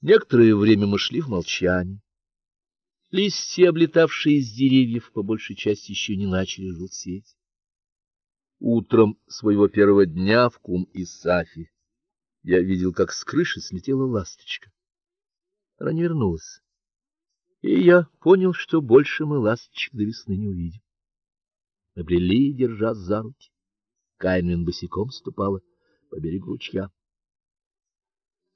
Некоторое время мы шли в молчании. Листья, облетавшие из деревьев, по большей части еще не начали желтеть. Утром своего первого дня в Кум-Исафи я видел, как с крыши слетела ласточка. Она не вернулась. И я понял, что больше мы ласточек до весны не увидим. Мы брели, держа за руки. Кайнвин босиком ступала по берегу ручья.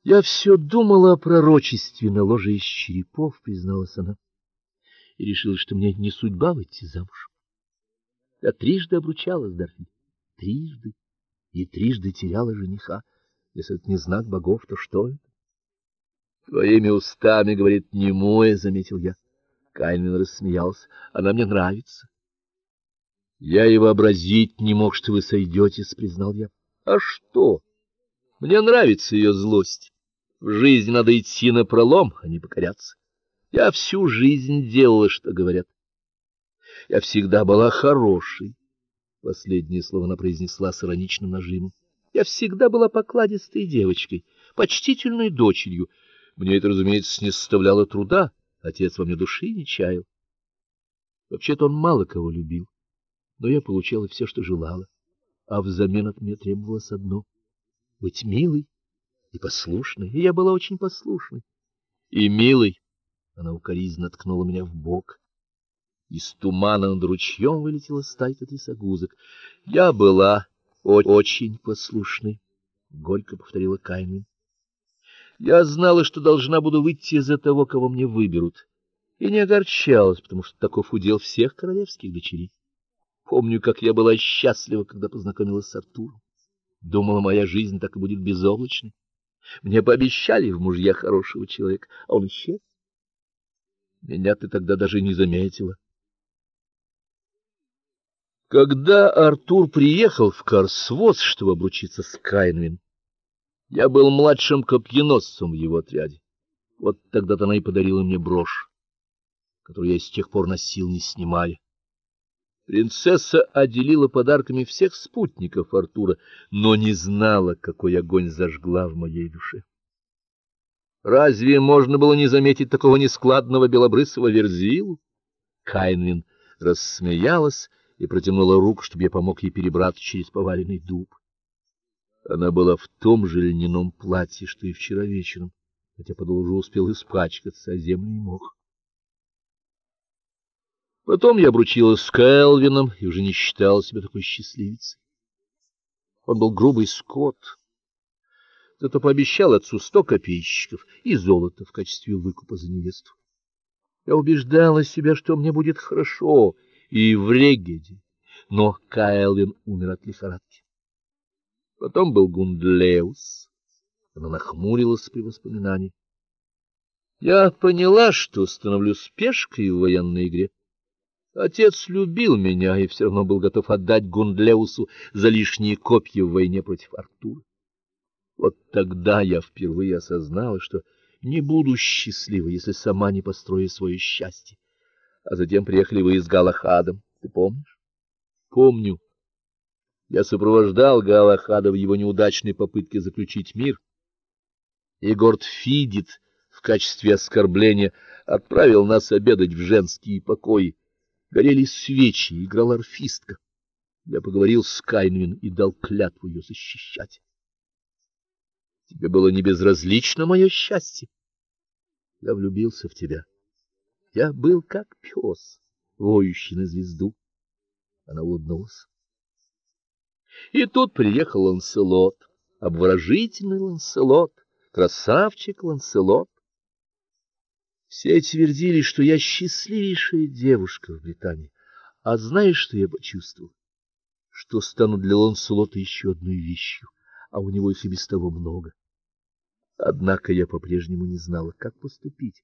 Я все думала о пророчестве на ложе из черепов, призналась она. И решила, что мне не судьба выйти замуж. Я трижды обручалась Дарфи, трижды, и трижды теряла жениха. Если это не знак богов, то что это? Твоими устами, говорит, немое, заметил я. Кайнвин рассмеялся. Она мне нравится. Я и вообразить не мог, что вы сойдетесь, признал я. А что? Мне нравится ее злость. В жизни надо идти на пролом, а не покоряться. Я всю жизнь делала, что говорят. Я всегда была хорошей. Последнее слово она произнесла с ироничным нажимом. Я всегда была покладистой девочкой, почтительной дочерью. Мне это, разумеется, не составляло труда. Отец во мне души не чаял. Вообще-то он мало кого любил, но я получала все, что желала, а взамен от меня требовалось одно быть милой и послушной, и я была очень послушной. И милой. Она укоризненно ткнула меня в бок. Из тумана над ручьем вылетела стайка трясогузок. Я была очень послушной, горько повторила Кайнин. Я знала, что должна буду выйти за того, кого мне выберут, и не огорчалась, потому что таков удел всех королевских дочерей. Помню, как я была счастлива, когда познакомилась с Артуром. Думала, моя жизнь так и будет безоблачной. Мне пообещали в мужья хорошего человека, а он исчез. Меня ты тогда даже не заметила. Когда Артур приехал в Карсвоз, чтобы обручиться с Кайнвин, я был младшим копьеносцем в его отряде. Вот тогда-то она и подарила мне брошь, которую я с тех пор носил, не снимая. Принцесса отделила подарками всех спутников Артура, но не знала, какой огонь зажгла в моей душе. Разве можно было не заметить такого нескладного белобрысого верзилу? Кайнвин рассмеялась и протянула руку, чтобы я помог ей перебраться через поваленный дуб. Она была в том же льняном платье, что и вчера вечером, хотя подол уже успел испачкаться, а землю и мох. Потом я обручилась с Кэлвином и уже не считала себя такой счастливицей. Он был грубый скот. Зато пообещал отцу сто копеечников и золото в качестве выкупа за невесту. Я убеждала себя, что мне будет хорошо и в Регеде, но Кэлвин умер от лихорадки. Потом был Гундлеус. Она нахмурилась при воспоминании. Я поняла, что становлюсь пешкой в военной игре. Отец любил меня и все равно был готов отдать Гундлеусу за лишние копья в войне против Артура. Вот тогда я впервые осознала, что не буду счастлива, если сама не построю свое счастье. А затем приехали вы с Галахадом, ты помнишь? Помню. Я сопровождал Галахада в его неудачной попытке заключить мир. И Горд Фидит в качестве оскорбления отправил нас обедать в женские покои горели свечи, играла арфистка. Я поговорил с Кайнвин и дал клятву ее защищать. Тебе было не безразлично мое счастье. Я влюбился в тебя. Я был как пес, воющий на звезду. Она улыбнулась. И тут приехал Ланселот, обворожительный Ланселот, красавчик Ланселот. Все твердили, что я счастливейшая девушка в Британии. А знаешь, что я почувствовал? Что стану для Ланселота еще одной вещью, а у него их и без того много. Однако я по-прежнему не знала, как поступить.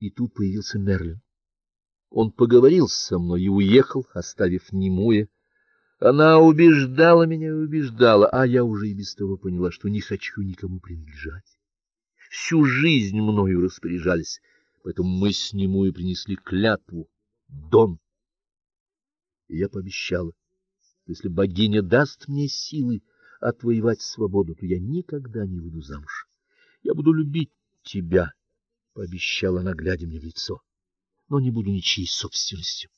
И тут появился Мерлин. Он поговорил со мной и уехал, оставив немуя. Она убеждала меня и убеждала, а я уже и без того поняла, что не хочу никому принадлежать. Всю жизнь мною распоряжались Поэтому мы с нему и принесли клятву Дон. И я пообещала, если богиня даст мне силы отвоевать свободу, то я никогда не выйду замуж. Я буду любить тебя, — пообещала она, глядя мне в лицо, — но не буду ничьей собственностью.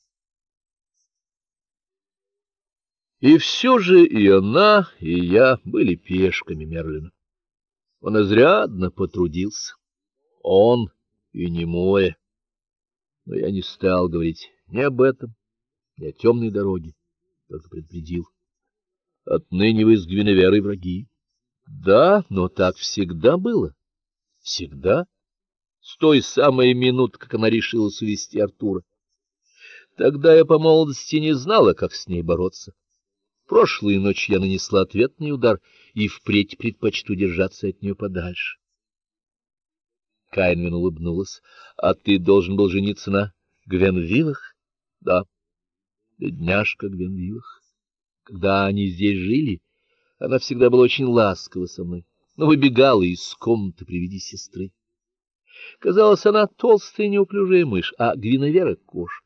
И все же и она, и я были пешками Мерлина. Он изрядно потрудился. Он и не мое. Но я не стал говорить ни об этом, ни о темной дороге, только предупредил. Отныне вы с Гвиневерой враги. Да, но так всегда было. Всегда. С той самой минуты, как она решила увести Артура. Тогда я по молодости не знала, как с ней бороться. Прошлую ночь я нанесла ответный удар и впредь предпочту держаться от нее подальше. Кайнвин улыбнулась. — А ты должен был жениться на Гвенвилах? — Да. Бедняжка Гвенвилах. Когда они здесь жили, она всегда была очень ласкова со мной, но выбегала из комнаты при виде сестры. Казалось, она толстая неуклюжая мышь, а Гвиневера — кошка.